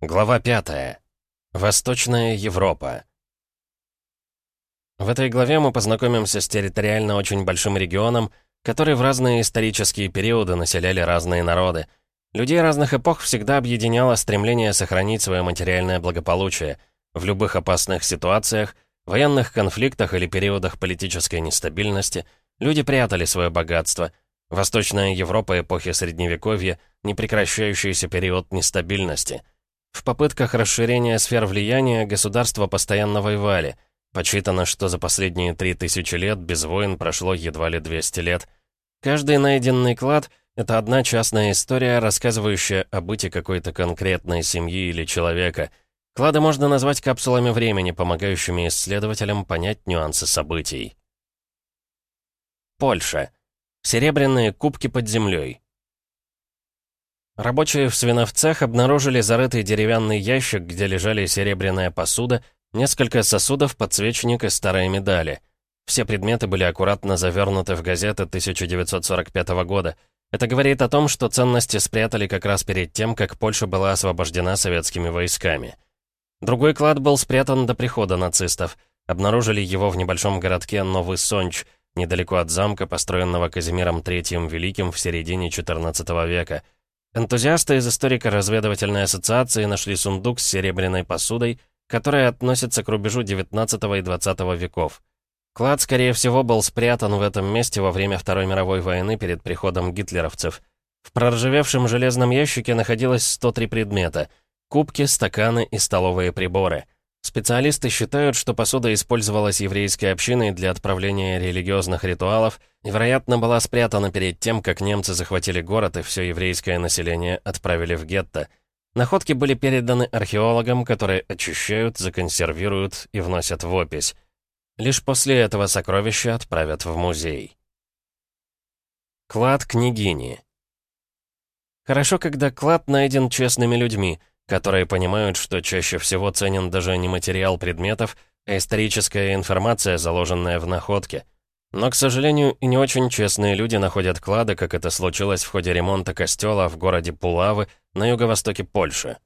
Глава 5. Восточная Европа. В этой главе мы познакомимся с территориально очень большим регионом, который в разные исторические периоды населяли разные народы. Людей разных эпох всегда объединяло стремление сохранить свое материальное благополучие. В любых опасных ситуациях, военных конфликтах или периодах политической нестабильности люди прятали свое богатство. Восточная Европа эпохи Средневековья — непрекращающийся период нестабильности. В попытках расширения сфер влияния государства постоянно воевали — Подсчитано, что за последние 3000 лет без войн прошло едва ли 200 лет. Каждый найденный клад — это одна частная история, рассказывающая о быте какой-то конкретной семьи или человека. Клады можно назвать капсулами времени, помогающими исследователям понять нюансы событий. Польша. Серебряные кубки под землей. Рабочие в свиновцах обнаружили зарытый деревянный ящик, где лежали серебряная посуда, Несколько сосудов, подсвечник и старые медали. Все предметы были аккуратно завернуты в газеты 1945 года. Это говорит о том, что ценности спрятали как раз перед тем, как Польша была освобождена советскими войсками. Другой клад был спрятан до прихода нацистов. Обнаружили его в небольшом городке Новый Сонч, недалеко от замка, построенного Казимиром III Великим в середине XIV века. Энтузиасты из историко-разведывательной ассоциации нашли сундук с серебряной посудой, которые относятся к рубежу 19 и 20 веков. Клад, скорее всего, был спрятан в этом месте во время Второй мировой войны перед приходом гитлеровцев. В проржавевшем железном ящике находилось 103 предмета — кубки, стаканы и столовые приборы. Специалисты считают, что посуда использовалась еврейской общиной для отправления религиозных ритуалов и, вероятно, была спрятана перед тем, как немцы захватили город и все еврейское население отправили в гетто — Находки были переданы археологам, которые очищают, законсервируют и вносят в опись. Лишь после этого сокровища отправят в музей. Клад княгини Хорошо, когда клад найден честными людьми, которые понимают, что чаще всего ценен даже не материал предметов, а историческая информация, заложенная в находке — но, к сожалению, и не очень честные люди находят клады, как это случилось в ходе ремонта костела в городе Пулавы на юго-востоке Польши.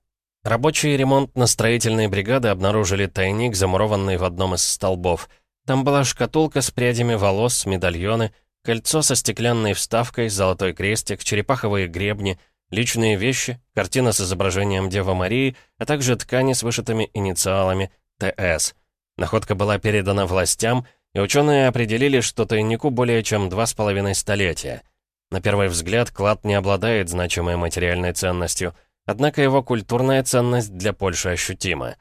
Рабочие ремонтно-строительной бригады обнаружили тайник, замурованный в одном из столбов. Там была шкатулка с прядями волос, медальоны, кольцо со стеклянной вставкой, золотой крестик, черепаховые гребни, личные вещи, картина с изображением Девы Марии, а также ткани с вышитыми инициалами «ТС». Находка была передана властям — и ученые определили, что тайнику более чем два с половиной столетия. На первый взгляд, клад не обладает значимой материальной ценностью, однако его культурная ценность для Польши ощутима.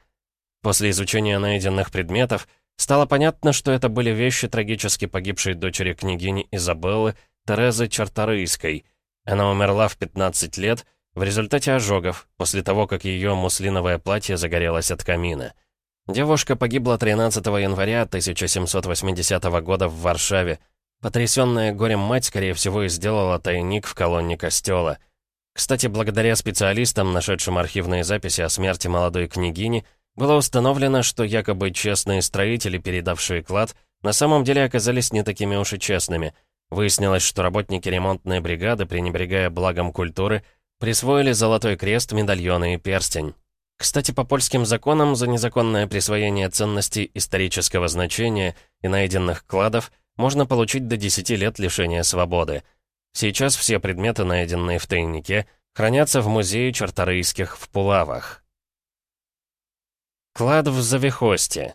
После изучения найденных предметов стало понятно, что это были вещи трагически погибшей дочери княгини Изабеллы Терезы Чарторийской. Она умерла в 15 лет в результате ожогов, после того, как ее муслиновое платье загорелось от камина. Девушка погибла 13 января 1780 года в Варшаве. Потрясённая горем мать, скорее всего, и сделала тайник в колонне костела. Кстати, благодаря специалистам, нашедшим архивные записи о смерти молодой княгини, было установлено, что якобы честные строители, передавшие клад, на самом деле оказались не такими уж и честными. Выяснилось, что работники ремонтной бригады, пренебрегая благом культуры, присвоили золотой крест, медальоны и перстень. Кстати, по польским законам за незаконное присвоение ценностей исторического значения и найденных кладов можно получить до 10 лет лишения свободы. Сейчас все предметы, найденные в тайнике, хранятся в музее Чарторийских в Пулавах. Клад в Завихосте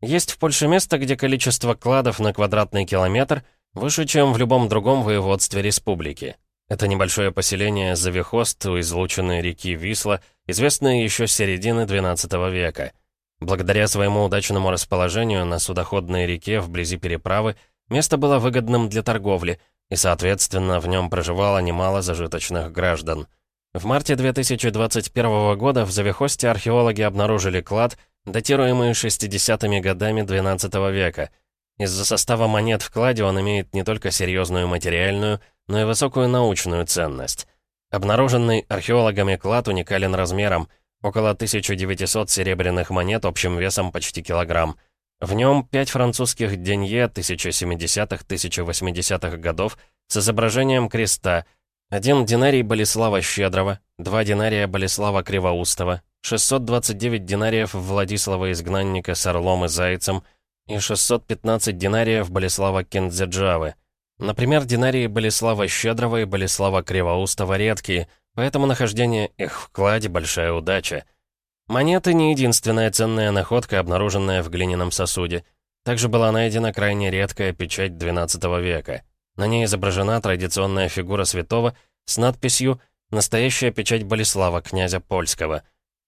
Есть в Польше место, где количество кладов на квадратный километр выше, чем в любом другом воеводстве республики. Это небольшое поселение Завихост у излученной реки Висла, известное еще с середины XII века. Благодаря своему удачному расположению на судоходной реке вблизи переправы, место было выгодным для торговли, и, соответственно, в нем проживало немало зажиточных граждан. В марте 2021 года в Завихосте археологи обнаружили клад, датируемый 60-ми годами XII века. Из-за состава монет в кладе он имеет не только серьезную материальную, но и высокую научную ценность. Обнаруженный археологами клад уникален размером, около 1900 серебряных монет общим весом почти килограмм. В нем пять французских денье 1070-1080-х годов с изображением креста, Один динарий Болеслава Щедрого, два динария Болеслава Кривоустова, 629 динариев Владислава Изгнанника с Орлом и Зайцем и 615 динариев Болеслава Кендзеджавы. Например, динарии Болеслава Щедрого и Болеслава Кривоустова редкие, поэтому нахождение их в кладе — большая удача. Монеты — не единственная ценная находка, обнаруженная в глиняном сосуде. Также была найдена крайне редкая печать XII века. На ней изображена традиционная фигура святого с надписью «Настоящая печать Болеслава, князя Польского».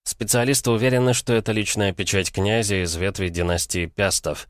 Специалисты уверены, что это личная печать князя из ветви династии Пястов.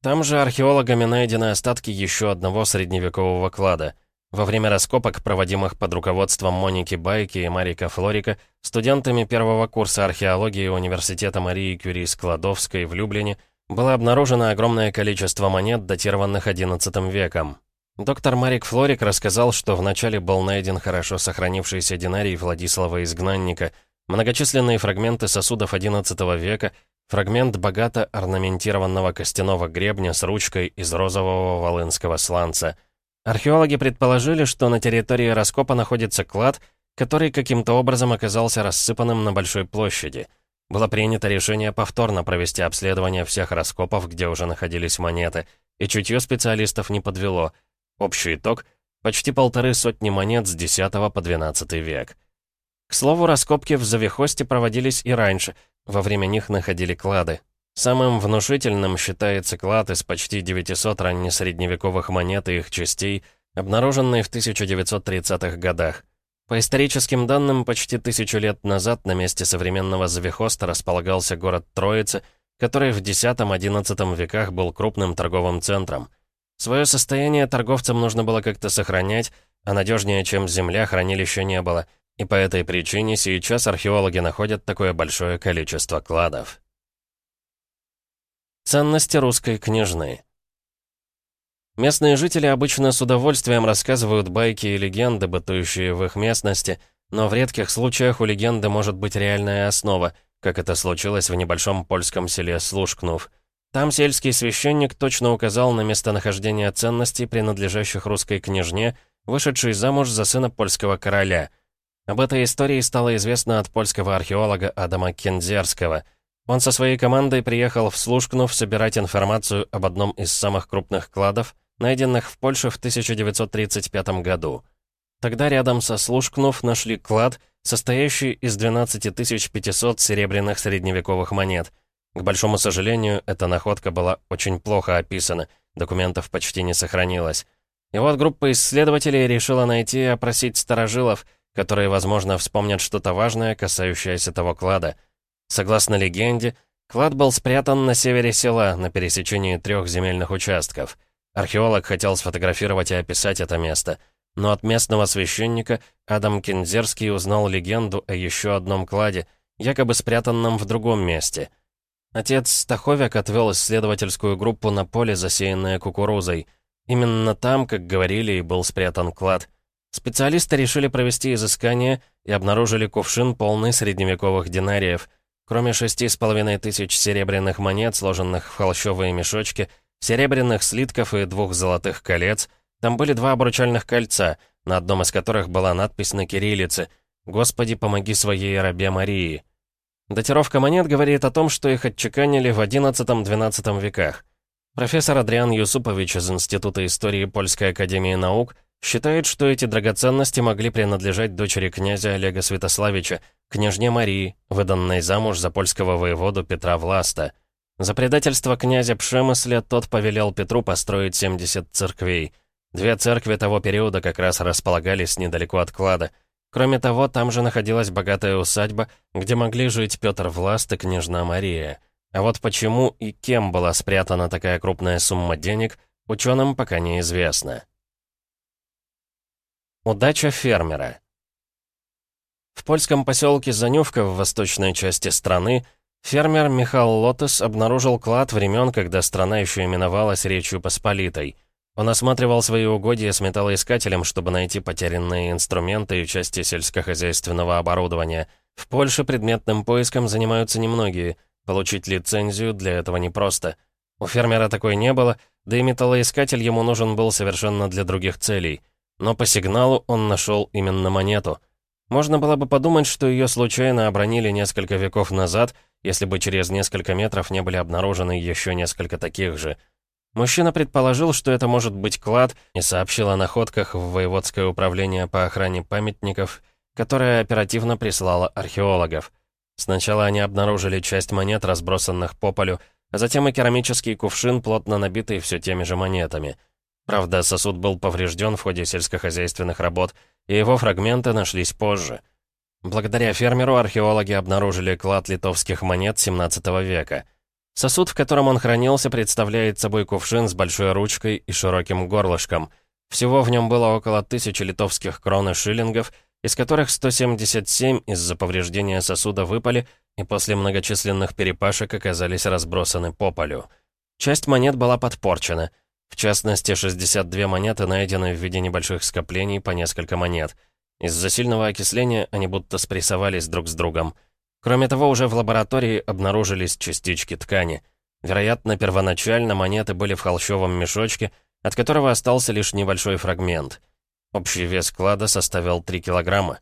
Там же археологами найдены остатки еще одного средневекового клада. Во время раскопок, проводимых под руководством Моники Байки и Марика Флорика, студентами первого курса археологии Университета Марии Кюри Складовской в Люблине, было обнаружено огромное количество монет, датированных XI веком. Доктор Марик Флорик рассказал, что вначале был найден хорошо сохранившийся динарий Владислава Изгнанника, многочисленные фрагменты сосудов XI века, фрагмент богато орнаментированного костяного гребня с ручкой из розового волынского сланца. Археологи предположили, что на территории раскопа находится клад, который каким-то образом оказался рассыпанным на большой площади. Было принято решение повторно провести обследование всех раскопов, где уже находились монеты, и чутье специалистов не подвело — Общий итог — почти полторы сотни монет с X по XII век. К слову, раскопки в Завихосте проводились и раньше, во время них находили клады. Самым внушительным считается клад из почти 900 раннесредневековых монет и их частей, обнаруженный в 1930-х годах. По историческим данным, почти тысячу лет назад на месте современного Завихоста располагался город Троица, который в X-XI веках был крупным торговым центром. Свое состояние торговцам нужно было как-то сохранять, а надежнее, чем земля, хранилища не было. И по этой причине сейчас археологи находят такое большое количество кладов. Ценности русской княжны Местные жители обычно с удовольствием рассказывают байки и легенды, бытующие в их местности, но в редких случаях у легенды может быть реальная основа, как это случилось в небольшом польском селе Слушкнув. Там сельский священник точно указал на местонахождение ценностей, принадлежащих русской княжне, вышедшей замуж за сына польского короля. Об этой истории стало известно от польского археолога Адама Кензерского. Он со своей командой приехал в Слушкнув собирать информацию об одном из самых крупных кладов, найденных в Польше в 1935 году. Тогда рядом со Слушкнув нашли клад, состоящий из 12 500 серебряных средневековых монет — к большому сожалению, эта находка была очень плохо описана, документов почти не сохранилось. И вот группа исследователей решила найти и опросить старожилов, которые, возможно, вспомнят что-то важное, касающееся того клада. Согласно легенде, клад был спрятан на севере села, на пересечении трех земельных участков. Археолог хотел сфотографировать и описать это место, но от местного священника Адам Кензерский узнал легенду о еще одном кладе, якобы спрятанном в другом месте — Отец Стаховик отвел исследовательскую группу на поле, засеянное кукурузой. Именно там, как говорили, и был спрятан клад. Специалисты решили провести изыскание и обнаружили кувшин, полный средневековых динариев. Кроме шести с половиной тысяч серебряных монет, сложенных в холщовые мешочки, серебряных слитков и двух золотых колец, там были два обручальных кольца, на одном из которых была надпись на кириллице «Господи, помоги своей рабе Марии». Датировка монет говорит о том, что их отчеканили в XI-XII веках. Профессор Адриан Юсупович из Института истории Польской академии наук считает, что эти драгоценности могли принадлежать дочери князя Олега Святославича, княжне Марии, выданной замуж за польского воеводу Петра Власта. За предательство князя Пшемысля тот повелел Петру построить 70 церквей. Две церкви того периода как раз располагались недалеко от клада — Кроме того, там же находилась богатая усадьба, где могли жить Петр Власт и княжна Мария. А вот почему и кем была спрятана такая крупная сумма денег, ученым пока неизвестно. Удача фермера В польском поселке Занювка в восточной части страны фермер Михаил Лотес обнаружил клад времен, когда страна еще именовалась Речью Посполитой — он осматривал свои угодья с металлоискателем, чтобы найти потерянные инструменты и части сельскохозяйственного оборудования. В Польше предметным поиском занимаются немногие. Получить лицензию для этого непросто. У фермера такой не было, да и металлоискатель ему нужен был совершенно для других целей. Но по сигналу он нашел именно монету. Можно было бы подумать, что ее случайно обронили несколько веков назад, если бы через несколько метров не были обнаружены еще несколько таких же. Мужчина предположил, что это может быть клад, и сообщил о находках в Воеводское управление по охране памятников, которое оперативно прислало археологов. Сначала они обнаружили часть монет, разбросанных по полю, а затем и керамический кувшин, плотно набитый все теми же монетами. Правда, сосуд был поврежден в ходе сельскохозяйственных работ, и его фрагменты нашлись позже. Благодаря фермеру археологи обнаружили клад литовских монет 17 века. Сосуд, в котором он хранился, представляет собой кувшин с большой ручкой и широким горлышком. Всего в нем было около тысячи литовских крон и шиллингов, из которых 177 из-за повреждения сосуда выпали и после многочисленных перепашек оказались разбросаны по полю. Часть монет была подпорчена. В частности, 62 монеты найдены в виде небольших скоплений по несколько монет. Из-за сильного окисления они будто спрессовались друг с другом. Кроме того, уже в лаборатории обнаружились частички ткани. Вероятно, первоначально монеты были в холщовом мешочке, от которого остался лишь небольшой фрагмент. Общий вес клада составил 3 килограмма.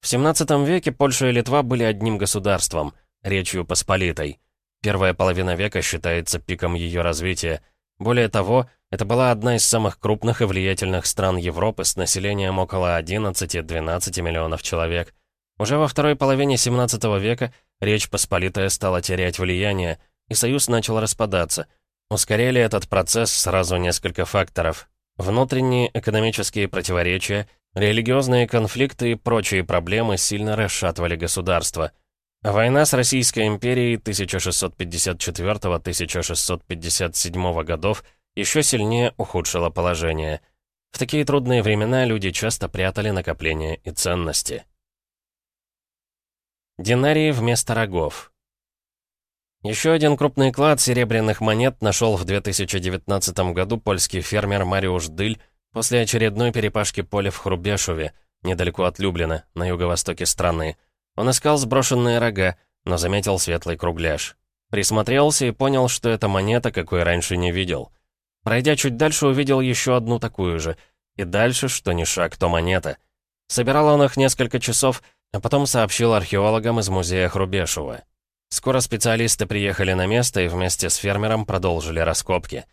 В 17 веке Польша и Литва были одним государством, Речью Посполитой. Первая половина века считается пиком ее развития. Более того, это была одна из самых крупных и влиятельных стран Европы с населением около 11-12 миллионов человек. Уже во второй половине 17 века Речь Посполитая стала терять влияние, и Союз начал распадаться. Ускоряли этот процесс сразу несколько факторов. Внутренние экономические противоречия, Религиозные конфликты и прочие проблемы сильно расшатывали государство. Война с Российской империей 1654-1657 годов еще сильнее ухудшила положение. В такие трудные времена люди часто прятали накопления и ценности. Динарии вместо рогов. Еще один крупный клад серебряных монет нашел в 2019 году польский фермер Мариуш Дыль После очередной перепашки поля в Хрубешеве, недалеко от Люблина, на юго-востоке страны, он искал сброшенные рога, но заметил светлый кругляш. Присмотрелся и понял, что это монета, какой раньше не видел. Пройдя чуть дальше, увидел еще одну такую же. И дальше, что ни шаг, то монета. Собирал он их несколько часов, а потом сообщил археологам из музея Хрубешева. Скоро специалисты приехали на место и вместе с фермером продолжили раскопки.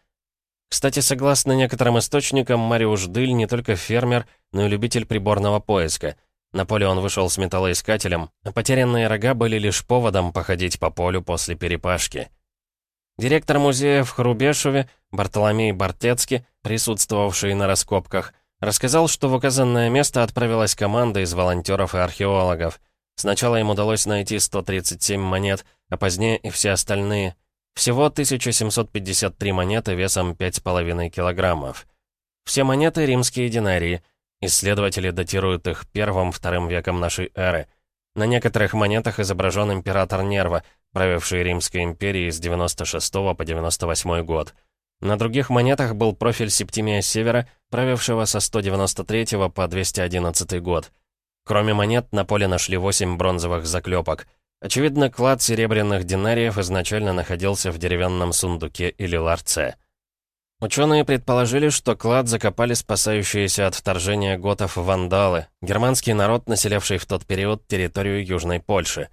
Кстати, согласно некоторым источникам, Мариуш Дыль не только фермер, но и любитель приборного поиска. На поле он вышел с металлоискателем, а потерянные рога были лишь поводом походить по полю после перепашки. Директор музея в Хрубешеве, Бартоломей Бартецкий, присутствовавший на раскопках, рассказал, что в указанное место отправилась команда из волонтеров и археологов. Сначала им удалось найти 137 монет, а позднее и все остальные — всего 1753 монеты весом 5,5 килограммов. Все монеты — римские динарии. Исследователи датируют их первым-вторым веком нашей эры. На некоторых монетах изображен император Нерва, правивший Римской империей с 96 по 98 год. На других монетах был профиль Септимия Севера, правившего со 193 по 211 год. Кроме монет, на поле нашли 8 бронзовых заклепок — Очевидно, клад серебряных динариев изначально находился в деревянном сундуке или ларце. Ученые предположили, что клад закопали спасающиеся от вторжения готов вандалы, германский народ, населявший в тот период территорию Южной Польши.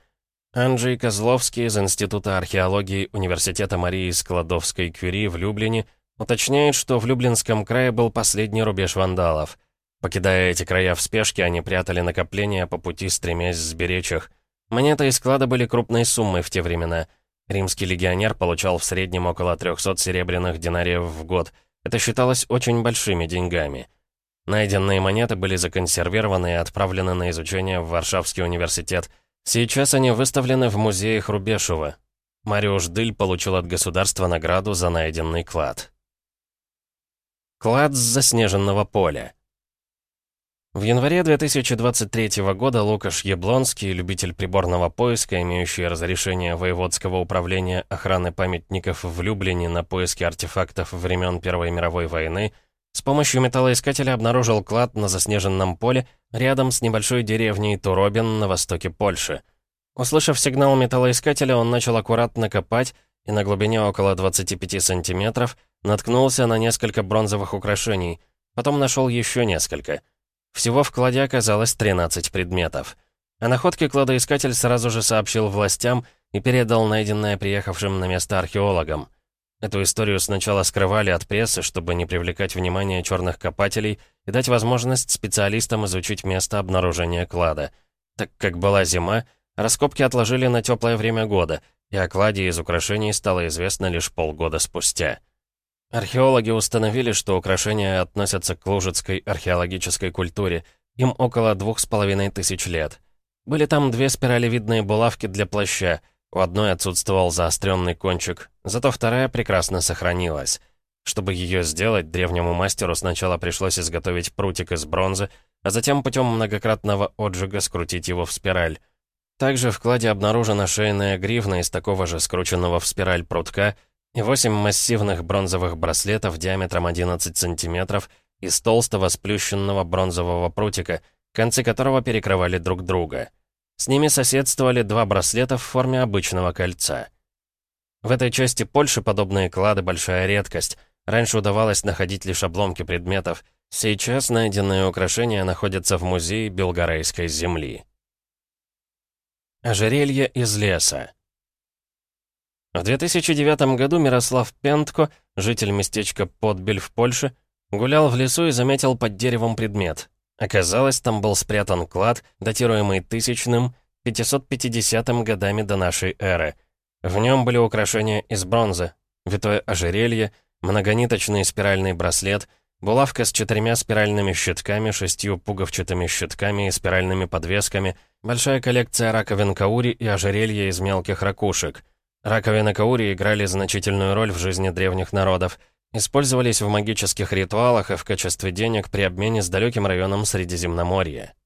Анджей Козловский из Института археологии Университета Марии Складовской-Кюри в Люблине уточняет, что в Люблинском крае был последний рубеж вандалов. Покидая эти края в спешке, они прятали накопления по пути, стремясь сберечь их. Монеты из склада были крупной суммой в те времена. Римский легионер получал в среднем около 300 серебряных динариев в год. Это считалось очень большими деньгами. Найденные монеты были законсервированы и отправлены на изучение в Варшавский университет. Сейчас они выставлены в музее Хрубешева. Мариуш Дыль получил от государства награду за найденный клад. Клад с заснеженного поля. В январе 2023 года Лукаш Яблонский, любитель приборного поиска, имеющий разрешение Воеводского управления охраны памятников в Люблине на поиски артефактов времен Первой мировой войны, с помощью металлоискателя обнаружил клад на заснеженном поле рядом с небольшой деревней Туробин на востоке Польши. Услышав сигнал металлоискателя, он начал аккуратно копать и на глубине около 25 сантиметров наткнулся на несколько бронзовых украшений — Потом нашел еще несколько. Всего в кладе оказалось 13 предметов. О находке кладоискатель сразу же сообщил властям и передал найденное приехавшим на место археологам. Эту историю сначала скрывали от прессы, чтобы не привлекать внимание черных копателей и дать возможность специалистам изучить место обнаружения клада. Так как была зима, раскопки отложили на теплое время года, и о кладе из украшений стало известно лишь полгода спустя. Археологи установили, что украшения относятся к лужицкой археологической культуре. Им около двух с половиной тысяч лет. Были там две спиралевидные булавки для плаща. У одной отсутствовал заостренный кончик, зато вторая прекрасно сохранилась. Чтобы ее сделать, древнему мастеру сначала пришлось изготовить прутик из бронзы, а затем путем многократного отжига скрутить его в спираль. Также в кладе обнаружена шейная гривна из такого же скрученного в спираль прутка восемь массивных бронзовых браслетов диаметром 11 сантиметров из толстого сплющенного бронзового прутика, концы которого перекрывали друг друга. С ними соседствовали два браслета в форме обычного кольца. В этой части Польши подобные клады — большая редкость. Раньше удавалось находить лишь обломки предметов. Сейчас найденные украшения находятся в музее Белгорейской земли. Ожерелье из леса. В 2009 году Мирослав Пентко, житель местечка Подбель в Польше, гулял в лесу и заметил под деревом предмет. Оказалось, там был спрятан клад, датируемый тысячным, 550 годами до нашей эры. В нем были украшения из бронзы, витое ожерелье, многониточный спиральный браслет, булавка с четырьмя спиральными щитками, шестью пуговчатыми щитками и спиральными подвесками, большая коллекция раковин каури и ожерелья из мелких ракушек — Раковины Каури играли значительную роль в жизни древних народов, использовались в магических ритуалах и в качестве денег при обмене с далеким районом Средиземноморья.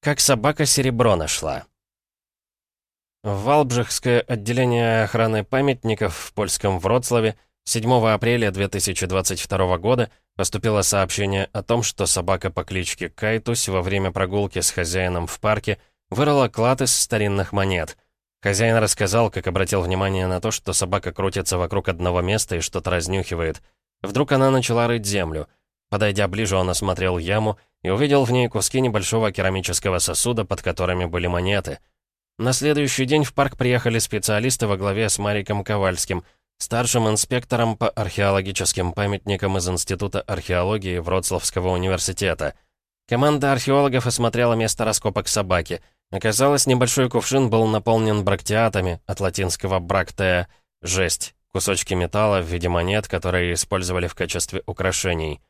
Как собака серебро нашла. В Валбжихское отделение охраны памятников в польском Вроцлаве 7 апреля 2022 года поступило сообщение о том, что собака по кличке Кайтусь во время прогулки с хозяином в парке вырыла клад из старинных монет — Хозяин рассказал, как обратил внимание на то, что собака крутится вокруг одного места и что-то разнюхивает. Вдруг она начала рыть землю. Подойдя ближе, он осмотрел яму и увидел в ней куски небольшого керамического сосуда, под которыми были монеты. На следующий день в парк приехали специалисты во главе с Мариком Ковальским, старшим инспектором по археологическим памятникам из Института археологии Вроцлавского университета. Команда археологов осмотрела место раскопок собаки — Оказалось, небольшой кувшин был наполнен брактиатами, от латинского «брактея» — «жесть», кусочки металла в виде монет, которые использовали в качестве украшений.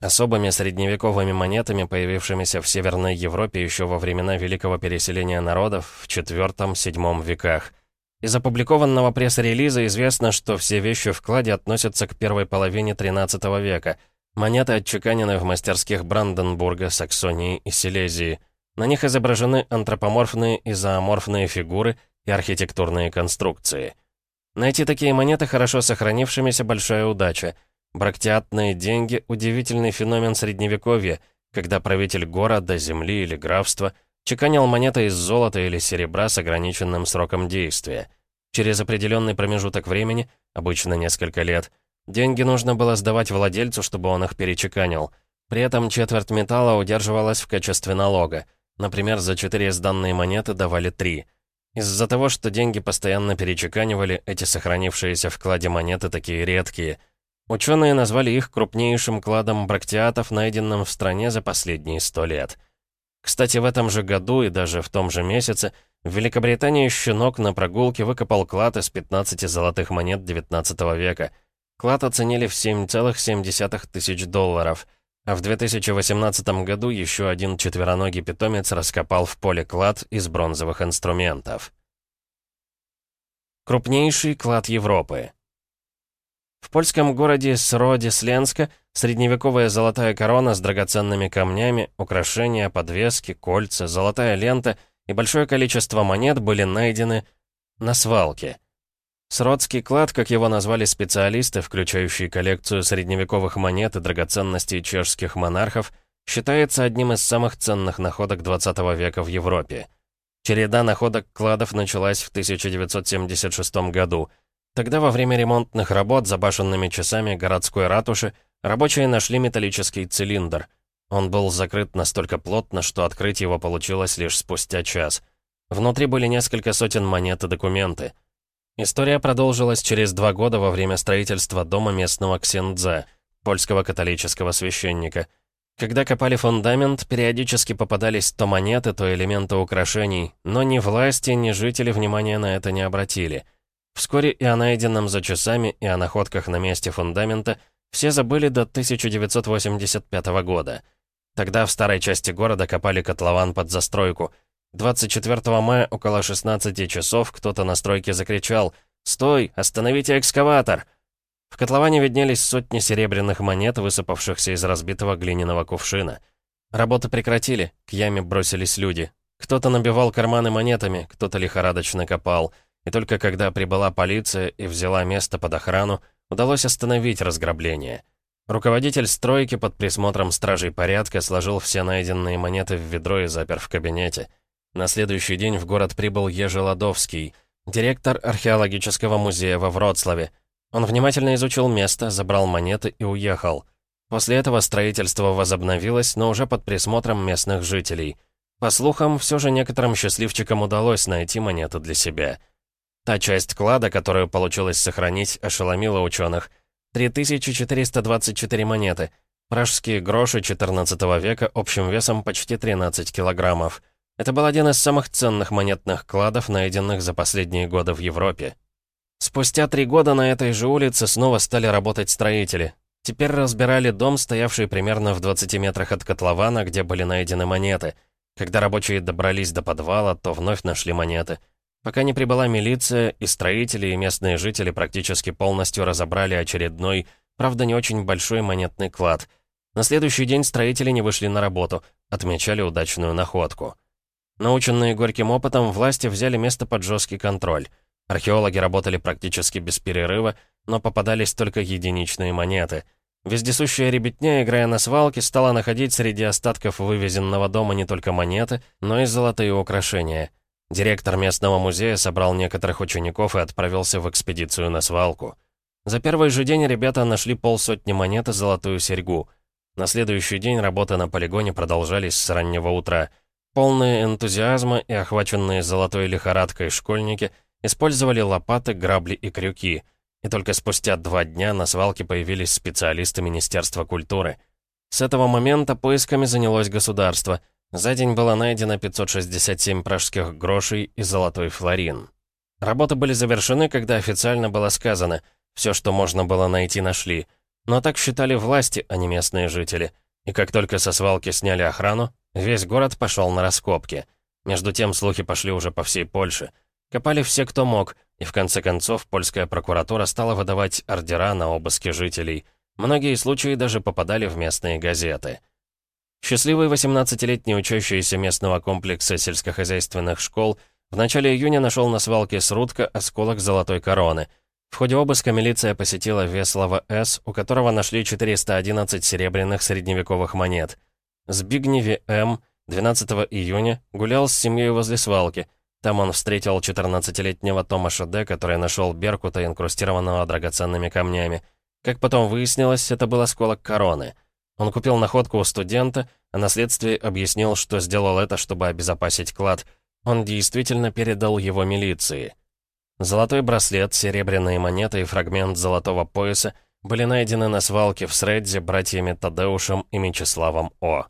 Особыми средневековыми монетами, появившимися в Северной Европе еще во времена Великого переселения народов в IV-VII веках. Из опубликованного пресс-релиза известно, что все вещи в кладе относятся к первой половине XIII века. Монеты отчеканены в мастерских Бранденбурга, Саксонии и Силезии — на них изображены антропоморфные и зооморфные фигуры и архитектурные конструкции. Найти такие монеты хорошо сохранившимися большая удача. Брактиатные деньги — удивительный феномен средневековья, когда правитель города, земли или графства чеканил монеты из золота или серебра с ограниченным сроком действия. Через определенный промежуток времени, обычно несколько лет, деньги нужно было сдавать владельцу, чтобы он их перечеканил. При этом четверть металла удерживалась в качестве налога. Например, за четыре сданные монеты давали три. Из-за того, что деньги постоянно перечеканивали, эти сохранившиеся в кладе монеты такие редкие. Ученые назвали их крупнейшим кладом брактиатов, найденным в стране за последние сто лет. Кстати, в этом же году и даже в том же месяце в Великобритании щенок на прогулке выкопал клад из 15 золотых монет 19 века. Клад оценили в 7,7 тысяч долларов – а в 2018 году еще один четвероногий питомец раскопал в поле клад из бронзовых инструментов. Крупнейший клад Европы. В польском городе Сроде-Сленска средневековая золотая корона с драгоценными камнями, украшения, подвески, кольца, золотая лента и большое количество монет были найдены на свалке. Сродский клад, как его назвали специалисты, включающие коллекцию средневековых монет и драгоценностей чешских монархов, считается одним из самых ценных находок 20 века в Европе. Череда находок кладов началась в 1976 году. Тогда во время ремонтных работ за башенными часами городской ратуши рабочие нашли металлический цилиндр. Он был закрыт настолько плотно, что открыть его получилось лишь спустя час. Внутри были несколько сотен монет и документы. История продолжилась через два года во время строительства дома местного ксендза, польского католического священника. Когда копали фундамент, периодически попадались то монеты, то элементы украшений, но ни власти, ни жители внимания на это не обратили. Вскоре и о найденном за часами, и о находках на месте фундамента все забыли до 1985 года. Тогда в старой части города копали котлован под застройку — 24 мая около 16 часов кто-то на стройке закричал «Стой! Остановите экскаватор!» В котловане виднелись сотни серебряных монет, высыпавшихся из разбитого глиняного кувшина. Работы прекратили, к яме бросились люди. Кто-то набивал карманы монетами, кто-то лихорадочно копал. И только когда прибыла полиция и взяла место под охрану, удалось остановить разграбление. Руководитель стройки под присмотром стражей порядка сложил все найденные монеты в ведро и запер в кабинете. На следующий день в город прибыл Ежи Ладовский, директор археологического музея во Вроцлаве. Он внимательно изучил место, забрал монеты и уехал. После этого строительство возобновилось, но уже под присмотром местных жителей. По слухам, все же некоторым счастливчикам удалось найти монеты для себя. Та часть клада, которую получилось сохранить, ошеломила ученых. 3424 монеты. Пражские гроши XIV века общим весом почти 13 килограммов. Это был один из самых ценных монетных кладов, найденных за последние годы в Европе. Спустя три года на этой же улице снова стали работать строители. Теперь разбирали дом, стоявший примерно в 20 метрах от котлована, где были найдены монеты. Когда рабочие добрались до подвала, то вновь нашли монеты. Пока не прибыла милиция, и строители, и местные жители практически полностью разобрали очередной, правда не очень большой монетный клад. На следующий день строители не вышли на работу, отмечали удачную находку. Наученные горьким опытом, власти взяли место под жесткий контроль. Археологи работали практически без перерыва, но попадались только единичные монеты. Вездесущая ребятня, играя на свалке, стала находить среди остатков вывезенного дома не только монеты, но и золотые украшения. Директор местного музея собрал некоторых учеников и отправился в экспедицию на свалку. За первый же день ребята нашли полсотни монет и золотую серьгу. На следующий день работы на полигоне продолжались с раннего утра — Полные энтузиазма и охваченные золотой лихорадкой школьники использовали лопаты, грабли и крюки. И только спустя два дня на свалке появились специалисты Министерства культуры. С этого момента поисками занялось государство. За день было найдено 567 пражских грошей и золотой флорин. Работы были завершены, когда официально было сказано «все, что можно было найти, нашли». Но так считали власти, а не местные жители. И как только со свалки сняли охрану, Весь город пошел на раскопки. Между тем слухи пошли уже по всей Польше. Копали все, кто мог, и в конце концов польская прокуратура стала выдавать ордера на обыски жителей. Многие случаи даже попадали в местные газеты. Счастливый 18-летний учащийся местного комплекса сельскохозяйственных школ в начале июня нашел на свалке Срудка осколок золотой короны. В ходе обыска милиция посетила Веслова С, у которого нашли 411 серебряных средневековых монет — Збигневе М. 12 июня гулял с семьей возле свалки. Там он встретил 14-летнего Томаша Д., который нашел Беркута, инкрустированного драгоценными камнями. Как потом выяснилось, это был осколок короны. Он купил находку у студента, а на следствии объяснил, что сделал это, чтобы обезопасить клад. Он действительно передал его милиции. Золотой браслет, серебряные монеты и фрагмент золотого пояса были найдены на свалке в Средзе братьями Тадеушем и Мечиславом О.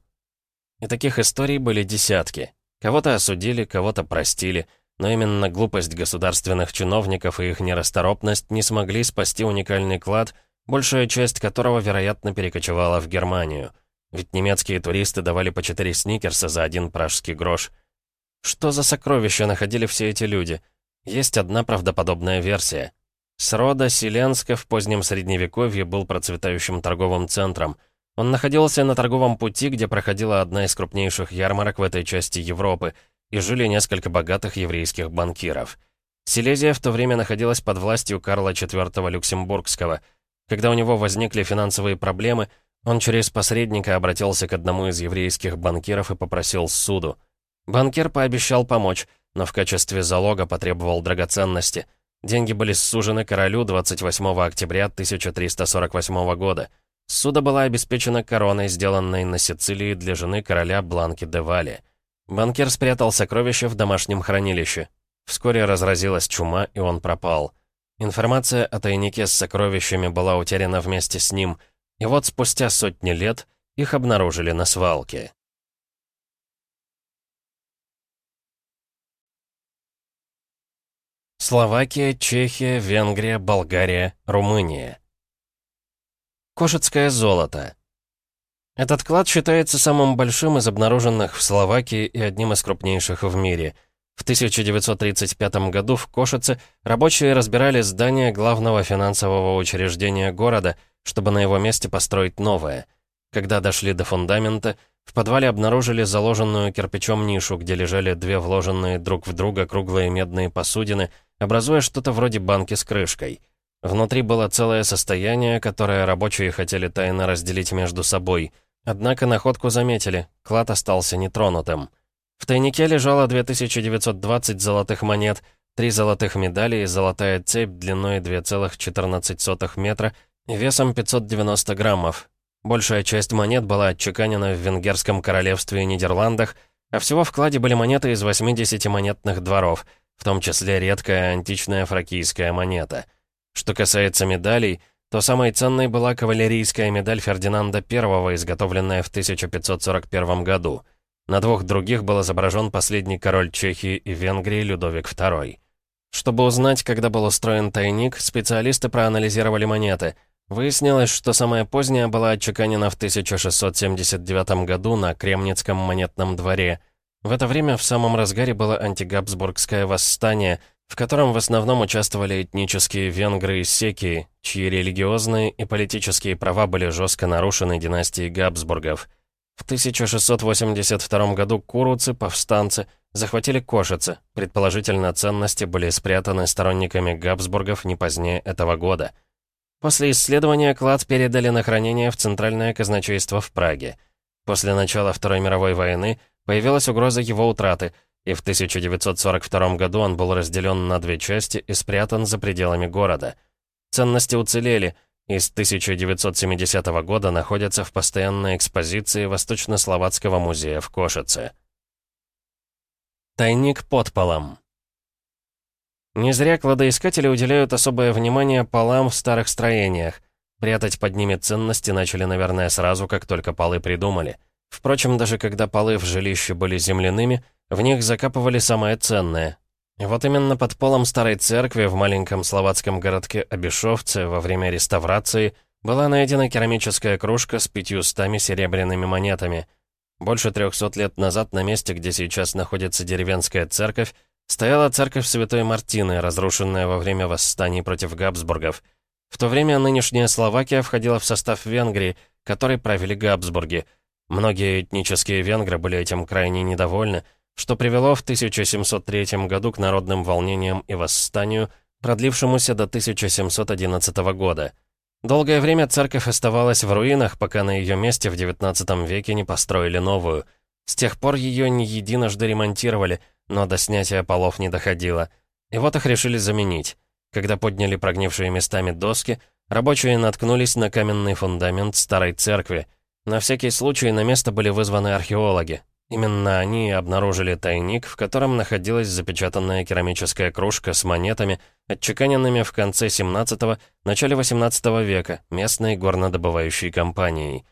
И таких историй были десятки. Кого-то осудили, кого-то простили, но именно глупость государственных чиновников и их нерасторопность не смогли спасти уникальный клад, большая часть которого, вероятно, перекочевала в Германию. Ведь немецкие туристы давали по четыре сникерса за один пражский грош. Что за сокровища находили все эти люди? Есть одна правдоподобная версия. Срода Селенска в позднем Средневековье был процветающим торговым центром — он находился на торговом пути, где проходила одна из крупнейших ярмарок в этой части Европы, и жили несколько богатых еврейских банкиров. Силезия в то время находилась под властью Карла IV Люксембургского. Когда у него возникли финансовые проблемы, он через посредника обратился к одному из еврейских банкиров и попросил суду. Банкир пообещал помочь, но в качестве залога потребовал драгоценности. Деньги были сужены королю 28 октября 1348 года. Суда была обеспечена короной, сделанной на Сицилии для жены короля Бланки де Вали. Банкир спрятал сокровища в домашнем хранилище. Вскоре разразилась чума, и он пропал. Информация о тайнике с сокровищами была утеряна вместе с ним, и вот спустя сотни лет их обнаружили на свалке. Словакия, Чехия, Венгрия, Болгария, Румыния. Кошецкое золото. Этот клад считается самым большим из обнаруженных в Словакии и одним из крупнейших в мире. В 1935 году в Кошице рабочие разбирали здание главного финансового учреждения города, чтобы на его месте построить новое. Когда дошли до фундамента, в подвале обнаружили заложенную кирпичом нишу, где лежали две вложенные друг в друга круглые медные посудины, образуя что-то вроде банки с крышкой. Внутри было целое состояние, которое рабочие хотели тайно разделить между собой. Однако находку заметили, клад остался нетронутым. В тайнике лежало 2920 золотых монет, три золотых медали и золотая цепь длиной 2,14 метра и весом 590 граммов. Большая часть монет была отчеканена в Венгерском королевстве и Нидерландах, а всего в кладе были монеты из 80 монетных дворов — в том числе редкая античная фракийская монета. Что касается медалей, то самой ценной была кавалерийская медаль Фердинанда I, изготовленная в 1541 году. На двух других был изображен последний король Чехии и Венгрии Людовик II. Чтобы узнать, когда был устроен тайник, специалисты проанализировали монеты. Выяснилось, что самая поздняя была отчеканена в 1679 году на Кремницком монетном дворе – в это время в самом разгаре было антигабсбургское восстание, в котором в основном участвовали этнические венгры и секи, чьи религиозные и политические права были жестко нарушены династией Габсбургов. В 1682 году куруцы, повстанцы, захватили Кошицы, предположительно ценности были спрятаны сторонниками Габсбургов не позднее этого года. После исследования клад передали на хранение в Центральное казначейство в Праге. После начала Второй мировой войны – Появилась угроза его утраты, и в 1942 году он был разделен на две части и спрятан за пределами города. Ценности уцелели, и с 1970 года находятся в постоянной экспозиции Восточно-Словацкого музея в Кошице. Тайник под полом. Не зря кладоискатели уделяют особое внимание полам в старых строениях. Прятать под ними ценности начали, наверное, сразу, как только полы придумали — Впрочем, даже когда полы в жилище были земляными, в них закапывали самое ценное. И вот именно под полом старой церкви в маленьком словацком городке Обешовце во время реставрации была найдена керамическая кружка с пятьюстами серебряными монетами. Больше трехсот лет назад на месте, где сейчас находится деревенская церковь, стояла церковь Святой Мартины, разрушенная во время восстаний против Габсбургов. В то время нынешняя Словакия входила в состав Венгрии, которой правили Габсбурги – Многие этнические венгры были этим крайне недовольны, что привело в 1703 году к народным волнениям и восстанию, продлившемуся до 1711 года. Долгое время церковь оставалась в руинах, пока на ее месте в XIX веке не построили новую. С тех пор ее не единожды ремонтировали, но до снятия полов не доходило. И вот их решили заменить. Когда подняли прогнившие местами доски, рабочие наткнулись на каменный фундамент старой церкви — на всякий случай на место были вызваны археологи. Именно они обнаружили тайник, в котором находилась запечатанная керамическая кружка с монетами, отчеканенными в конце 17-го, начале 18 века местной горнодобывающей компанией.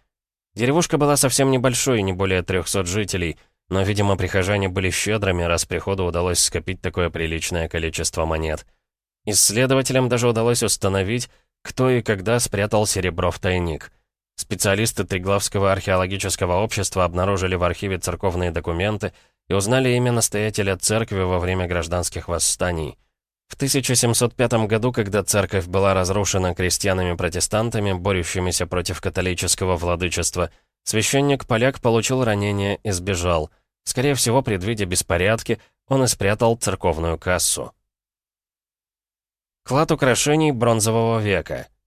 Деревушка была совсем небольшой, не более 300 жителей, но, видимо, прихожане были щедрыми, раз приходу удалось скопить такое приличное количество монет. Исследователям даже удалось установить, кто и когда спрятал серебро в тайник — Специалисты Триглавского археологического общества обнаружили в архиве церковные документы и узнали имя настоятеля церкви во время гражданских восстаний. В 1705 году, когда церковь была разрушена крестьянами-протестантами, борющимися против католического владычества, священник-поляк получил ранение и сбежал. Скорее всего, предвидя беспорядки, он и спрятал церковную кассу. Клад украшений бронзового века —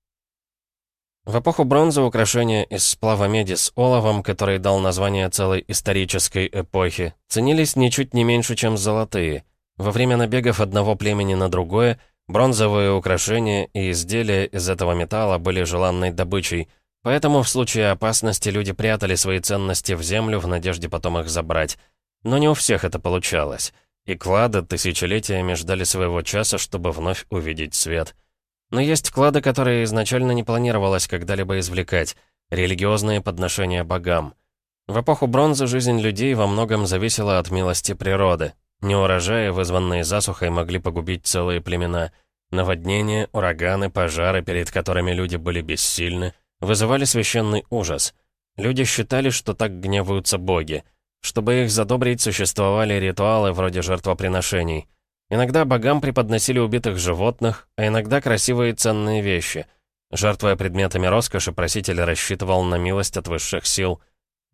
в эпоху бронзы украшения из сплава меди с оловом, который дал название целой исторической эпохи, ценились ничуть не меньше, чем золотые. Во время набегов одного племени на другое, бронзовые украшения и изделия из этого металла были желанной добычей. Поэтому в случае опасности люди прятали свои ценности в землю в надежде потом их забрать. Но не у всех это получалось. И клады тысячелетиями ждали своего часа, чтобы вновь увидеть свет. Но есть клады, которые изначально не планировалось когда-либо извлекать. Религиозные подношения богам. В эпоху бронзы жизнь людей во многом зависела от милости природы. Неурожаи, вызванные засухой, могли погубить целые племена. Наводнения, ураганы, пожары, перед которыми люди были бессильны, вызывали священный ужас. Люди считали, что так гневаются боги. Чтобы их задобрить, существовали ритуалы вроде жертвоприношений. Иногда богам преподносили убитых животных, а иногда красивые ценные вещи. Жертвуя предметами роскоши, проситель рассчитывал на милость от высших сил.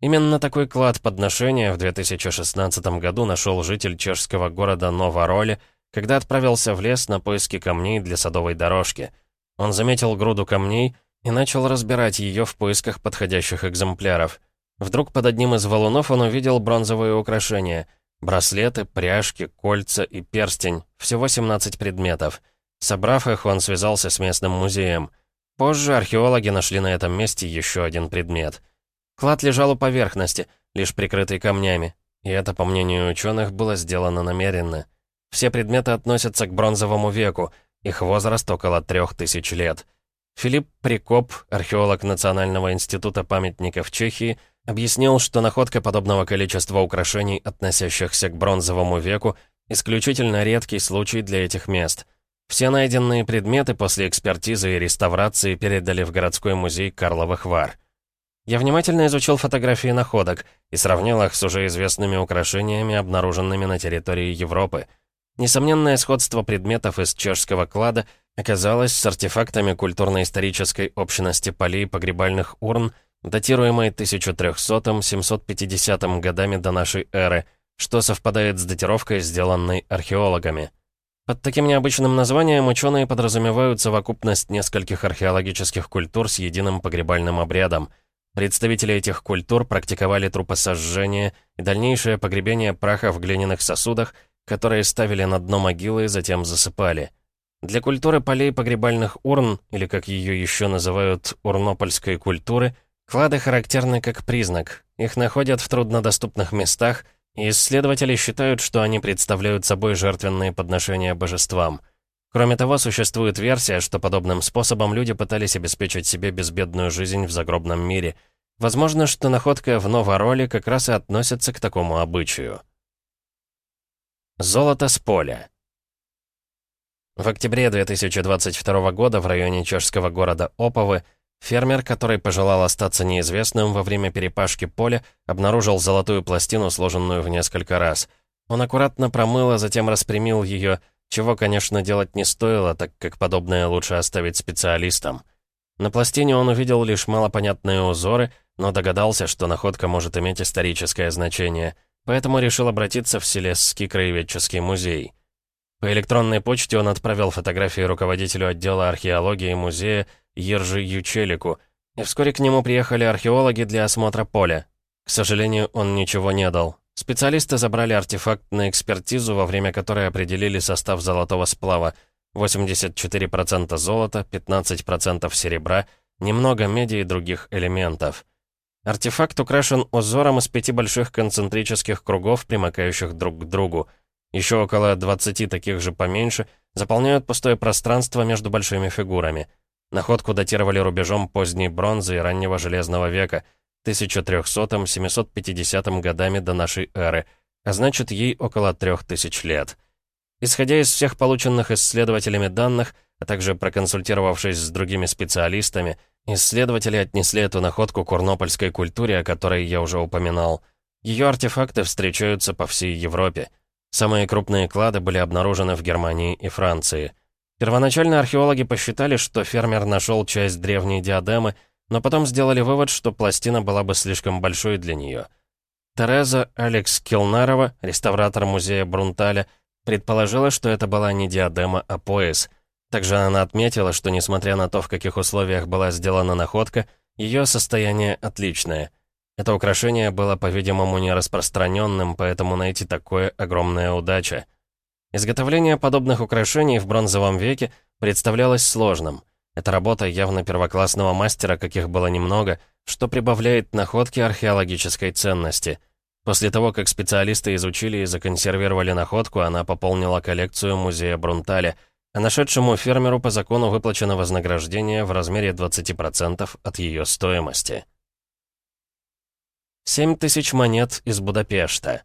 Именно такой клад подношения в 2016 году нашел житель чешского города Новороле, когда отправился в лес на поиски камней для садовой дорожки. Он заметил груду камней и начал разбирать ее в поисках подходящих экземпляров. Вдруг под одним из валунов он увидел бронзовые украшения — Браслеты, пряжки, кольца и перстень. Всего 17 предметов. Собрав их, он связался с местным музеем. Позже археологи нашли на этом месте еще один предмет. Клад лежал у поверхности, лишь прикрытый камнями. И это, по мнению ученых, было сделано намеренно. Все предметы относятся к бронзовому веку, их возраст около трех тысяч лет. Филипп Прикоп, археолог Национального института памятников Чехии, Объяснил, что находка подобного количества украшений, относящихся к бронзовому веку, исключительно редкий случай для этих мест. Все найденные предметы после экспертизы и реставрации передали в городской музей Карловых Вар. Я внимательно изучил фотографии находок и сравнил их с уже известными украшениями, обнаруженными на территории Европы. Несомненное сходство предметов из чешского клада оказалось с артефактами культурно-исторической общности полей погребальных урн – датируемой 1300-750 годами до нашей эры, что совпадает с датировкой, сделанной археологами. Под таким необычным названием ученые подразумевают совокупность нескольких археологических культур с единым погребальным обрядом. Представители этих культур практиковали трупосожжение и дальнейшее погребение праха в глиняных сосудах, которые ставили на дно могилы и затем засыпали. Для культуры полей погребальных урн, или как ее еще называют урнопольской культуры, Клады характерны как признак. Их находят в труднодоступных местах, и исследователи считают, что они представляют собой жертвенные подношения божествам. Кроме того, существует версия, что подобным способом люди пытались обеспечить себе безбедную жизнь в загробном мире. Возможно, что находка в Новороле как раз и относится к такому обычаю. Золото с поля. В октябре 2022 года в районе чешского города Оповы Фермер, который пожелал остаться неизвестным во время перепашки поля, обнаружил золотую пластину, сложенную в несколько раз. Он аккуратно промыл, а затем распрямил ее, чего, конечно, делать не стоило, так как подобное лучше оставить специалистам. На пластине он увидел лишь малопонятные узоры, но догадался, что находка может иметь историческое значение, поэтому решил обратиться в Селесский краеведческий музей. По электронной почте он отправил фотографии руководителю отдела археологии музея Ержи Ючелику, и вскоре к нему приехали археологи для осмотра поля. К сожалению, он ничего не дал. Специалисты забрали артефакт на экспертизу, во время которой определили состав золотого сплава. 84% золота, 15% серебра, немного меди и других элементов. Артефакт украшен узором из пяти больших концентрических кругов, примыкающих друг к другу. Еще около 20 таких же поменьше заполняют пустое пространство между большими фигурами — Находку датировали рубежом поздней бронзы и раннего железного века, 1300-750 годами до нашей эры, а значит, ей около 3000 лет. Исходя из всех полученных исследователями данных, а также проконсультировавшись с другими специалистами, исследователи отнесли эту находку к урнопольской культуре, о которой я уже упоминал. Ее артефакты встречаются по всей Европе. Самые крупные клады были обнаружены в Германии и Франции. Первоначально археологи посчитали, что фермер нашел часть древней диадемы, но потом сделали вывод, что пластина была бы слишком большой для нее. Тереза Алекс Килнарова, реставратор музея Брунталя, предположила, что это была не диадема, а пояс. Также она отметила, что несмотря на то, в каких условиях была сделана находка, ее состояние отличное. Это украшение было, по-видимому, не распространенным, поэтому найти такое огромная удача. Изготовление подобных украшений в бронзовом веке представлялось сложным. Это работа явно первоклассного мастера, каких было немного, что прибавляет находке археологической ценности. После того, как специалисты изучили и законсервировали находку, она пополнила коллекцию музея Брунталя, а нашедшему фермеру по закону выплачено вознаграждение в размере 20% от ее стоимости. 7 тысяч монет из Будапешта.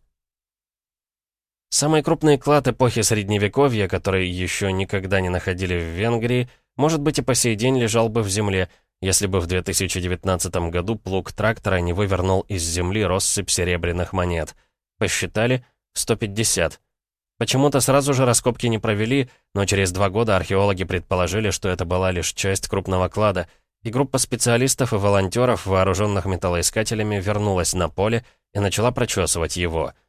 Самый крупный клад эпохи Средневековья, который еще никогда не находили в Венгрии, может быть и по сей день лежал бы в земле, если бы в 2019 году плуг трактора не вывернул из земли россыпь серебряных монет. Посчитали — 150. Почему-то сразу же раскопки не провели, но через два года археологи предположили, что это была лишь часть крупного клада, и группа специалистов и волонтеров, вооруженных металлоискателями, вернулась на поле и начала прочесывать его —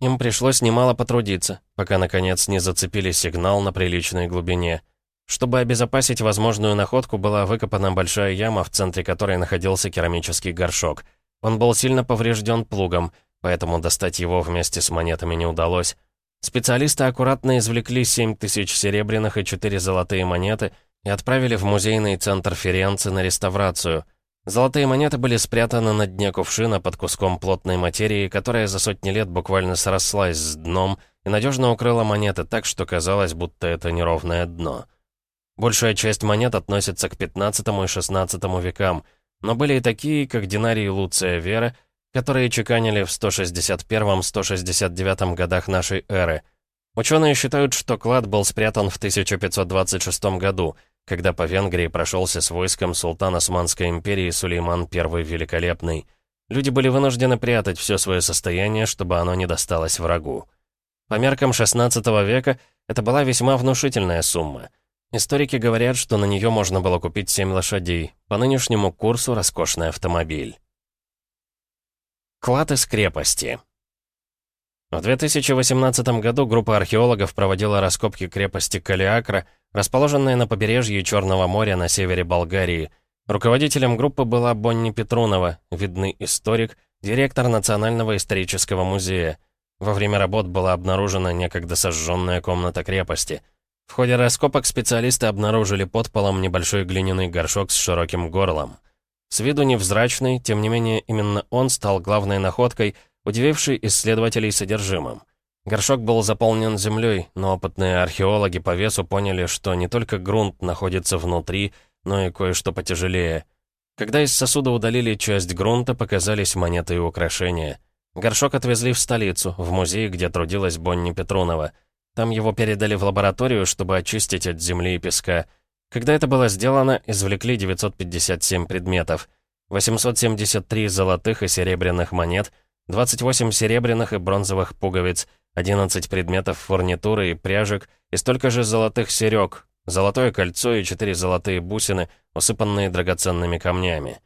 им пришлось немало потрудиться, пока, наконец, не зацепили сигнал на приличной глубине. Чтобы обезопасить возможную находку, была выкопана большая яма, в центре которой находился керамический горшок. Он был сильно поврежден плугом, поэтому достать его вместе с монетами не удалось. Специалисты аккуратно извлекли 7 тысяч серебряных и 4 золотые монеты и отправили в музейный центр Ференцы на реставрацию — Золотые монеты были спрятаны на дне кувшина под куском плотной материи, которая за сотни лет буквально срослась с дном и надежно укрыла монеты так, что казалось, будто это неровное дно. Большая часть монет относится к 15 и 16 векам, но были и такие, как динарий Луция Вера, которые чеканили в 161-169 годах нашей эры. Ученые считают, что клад был спрятан в 1526 году — когда по Венгрии прошелся с войском султан Османской империи Сулейман I Великолепный. Люди были вынуждены прятать все свое состояние, чтобы оно не досталось врагу. По меркам XVI века это была весьма внушительная сумма. Историки говорят, что на нее можно было купить семь лошадей, по нынешнему курсу роскошный автомобиль. Клад из крепости В 2018 году группа археологов проводила раскопки крепости Калиакра – расположенная на побережье Черного моря на севере Болгарии. Руководителем группы была Бонни Петрунова, видный историк, директор Национального исторического музея. Во время работ была обнаружена некогда сожженная комната крепости. В ходе раскопок специалисты обнаружили под полом небольшой глиняный горшок с широким горлом. С виду невзрачный, тем не менее именно он стал главной находкой, удивившей исследователей содержимым. Горшок был заполнен землей, но опытные археологи по весу поняли, что не только грунт находится внутри, но и кое-что потяжелее. Когда из сосуда удалили часть грунта, показались монеты и украшения. Горшок отвезли в столицу, в музей, где трудилась Бонни Петрунова. Там его передали в лабораторию, чтобы очистить от земли и песка. Когда это было сделано, извлекли 957 предметов. 873 золотых и серебряных монет, 28 серебряных и бронзовых пуговиц — 11 предметов фурнитуры и пряжек и столько же золотых серег, золотое кольцо и 4 золотые бусины, усыпанные драгоценными камнями.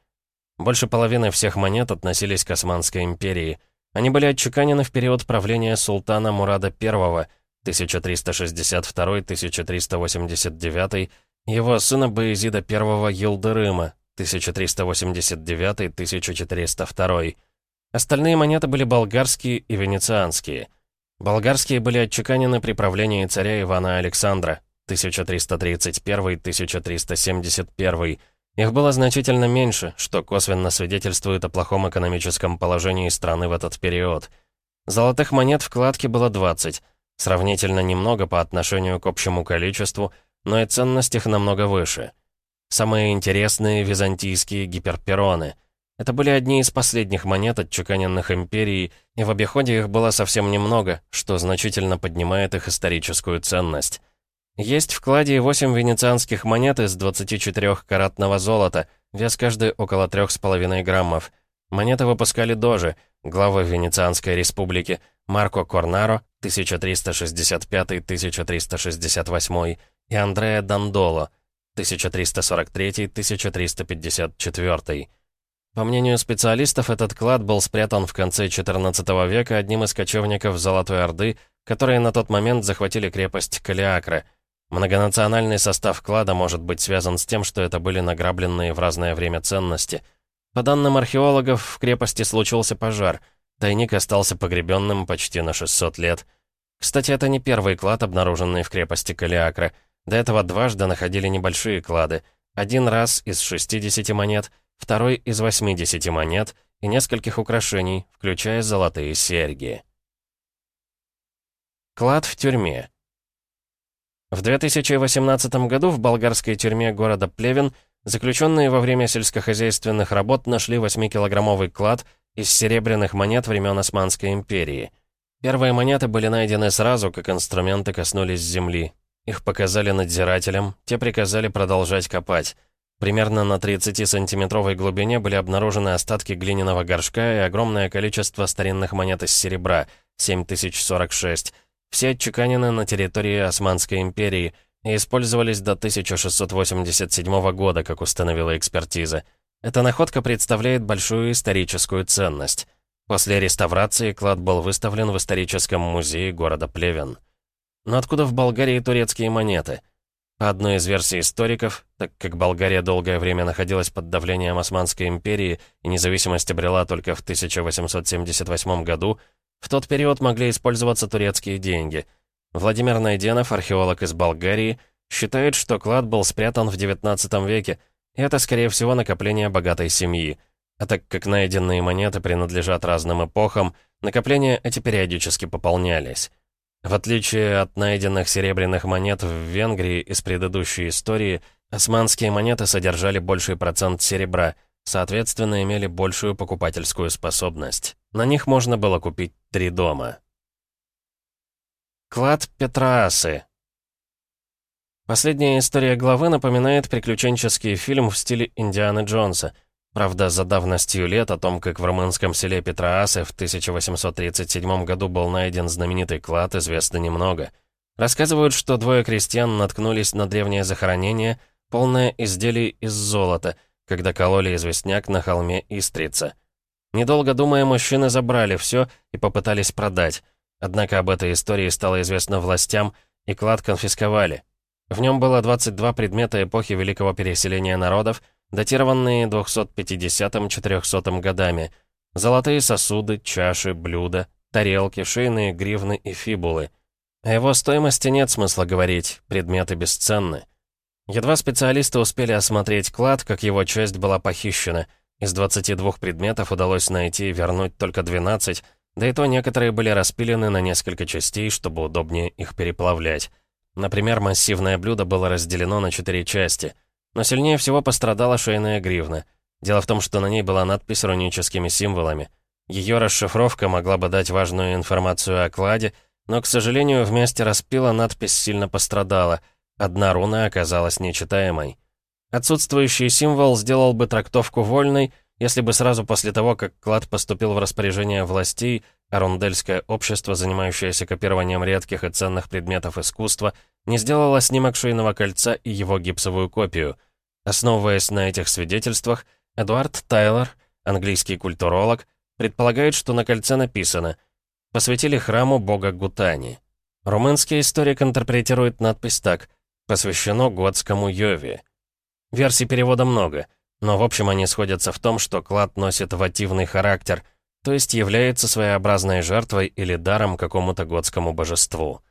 Больше половины всех монет относились к Османской империи. Они были отчеканены в период правления султана Мурада I, 1362-1389, его сына Баезида I Елдырыма, 1389-1402. Остальные монеты были болгарские и венецианские. Болгарские были отчеканены при правлении царя Ивана Александра, 1331-1371. Их было значительно меньше, что косвенно свидетельствует о плохом экономическом положении страны в этот период. Золотых монет в кладке было 20, сравнительно немного по отношению к общему количеству, но и ценность их намного выше. Самые интересные византийские гиперпероны — это были одни из последних монет, отчеканенных империей, и в обиходе их было совсем немного, что значительно поднимает их историческую ценность. Есть в кладе 8 венецианских монет из 24-каратного золота, вес каждой около 3,5 граммов. Монеты выпускали дожи, главы Венецианской республики, Марко Корнаро, 1365-1368, и Андреа Дандоло, 1343-1354. По мнению специалистов, этот клад был спрятан в конце XIV века одним из кочевников Золотой Орды, которые на тот момент захватили крепость Калиакра. Многонациональный состав клада может быть связан с тем, что это были награбленные в разное время ценности. По данным археологов, в крепости случился пожар. Тайник остался погребенным почти на 600 лет. Кстати, это не первый клад, обнаруженный в крепости Калиакра. До этого дважды находили небольшие клады — один раз из 60 монет, второй из 80 монет и нескольких украшений, включая золотые серьги. Клад в тюрьме. В 2018 году в болгарской тюрьме города Плевен заключенные во время сельскохозяйственных работ нашли 8-килограммовый клад из серебряных монет времен Османской империи. Первые монеты были найдены сразу, как инструменты коснулись земли. Их показали надзирателям, те приказали продолжать копать. Примерно на 30-сантиметровой глубине были обнаружены остатки глиняного горшка и огромное количество старинных монет из серебра — 7046. Все отчеканены на территории Османской империи и использовались до 1687 года, как установила экспертиза. Эта находка представляет большую историческую ценность. После реставрации клад был выставлен в историческом музее города Плевен. Но откуда в Болгарии турецкие монеты? По одной из версий историков, так как Болгария долгое время находилась под давлением Османской империи и независимость обрела только в 1878 году, в тот период могли использоваться турецкие деньги. Владимир Найденов, археолог из Болгарии, считает, что клад был спрятан в XIX веке, и это, скорее всего, накопление богатой семьи. А так как найденные монеты принадлежат разным эпохам, накопления эти периодически пополнялись. В отличие от найденных серебряных монет в Венгрии из предыдущей истории, османские монеты содержали больший процент серебра, соответственно, имели большую покупательскую способность. На них можно было купить три дома. Клад Петраасы Последняя история главы напоминает приключенческий фильм в стиле Индианы Джонса. Правда, за давностью лет о том, как в румынском селе Петраасе в 1837 году был найден знаменитый клад, известно немного. Рассказывают, что двое крестьян наткнулись на древнее захоронение, полное изделий из золота, когда кололи известняк на холме Истрица. Недолго думая, мужчины забрали все и попытались продать. Однако об этой истории стало известно властям, и клад конфисковали. В нем было 22 предмета эпохи Великого переселения народов, датированные 250-400 годами. Золотые сосуды, чаши, блюда, тарелки, шейные гривны и фибулы. О его стоимости нет смысла говорить, предметы бесценны. Едва специалисты успели осмотреть клад, как его часть была похищена. Из 22 предметов удалось найти и вернуть только 12, да и то некоторые были распилены на несколько частей, чтобы удобнее их переплавлять. Например, массивное блюдо было разделено на четыре части. Но сильнее всего пострадала шейная гривна. Дело в том, что на ней была надпись руническими символами. Ее расшифровка могла бы дать важную информацию о кладе, но, к сожалению, вместе распила надпись сильно пострадала. Одна руна оказалась нечитаемой. Отсутствующий символ сделал бы трактовку вольной, если бы сразу после того, как клад поступил в распоряжение властей, Арундельское общество, занимающееся копированием редких и ценных предметов искусства, не сделало снимок шейного кольца и его гипсовую копию. Основываясь на этих свидетельствах, Эдуард Тайлор, английский культуролог, предполагает, что на кольце написано «Посвятили храму бога Гутани». Румынский историк интерпретирует надпись так «Посвящено готскому Йове». Версий перевода много, но в общем они сходятся в том, что клад носит вативный характер – то есть является своеобразной жертвой или даром какому-то готскому божеству.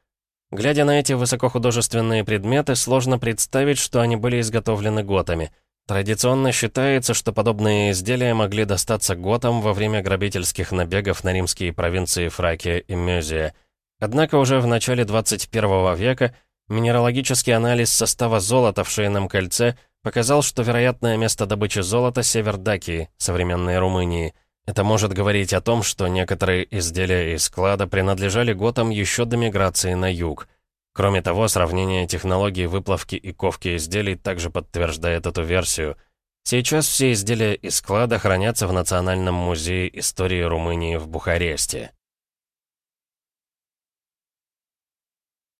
Глядя на эти высокохудожественные предметы, сложно представить, что они были изготовлены готами. Традиционно считается, что подобные изделия могли достаться готам во время грабительских набегов на римские провинции Фракия и Мезия. Однако уже в начале 21 века минералогический анализ состава золота в шейном кольце показал, что вероятное место добычи золота — север Дакии, современной Румынии — это может говорить о том, что некоторые изделия из склада принадлежали готам еще до миграции на юг. Кроме того, сравнение технологий выплавки и ковки изделий также подтверждает эту версию. Сейчас все изделия из склада хранятся в Национальном музее истории Румынии в Бухаресте.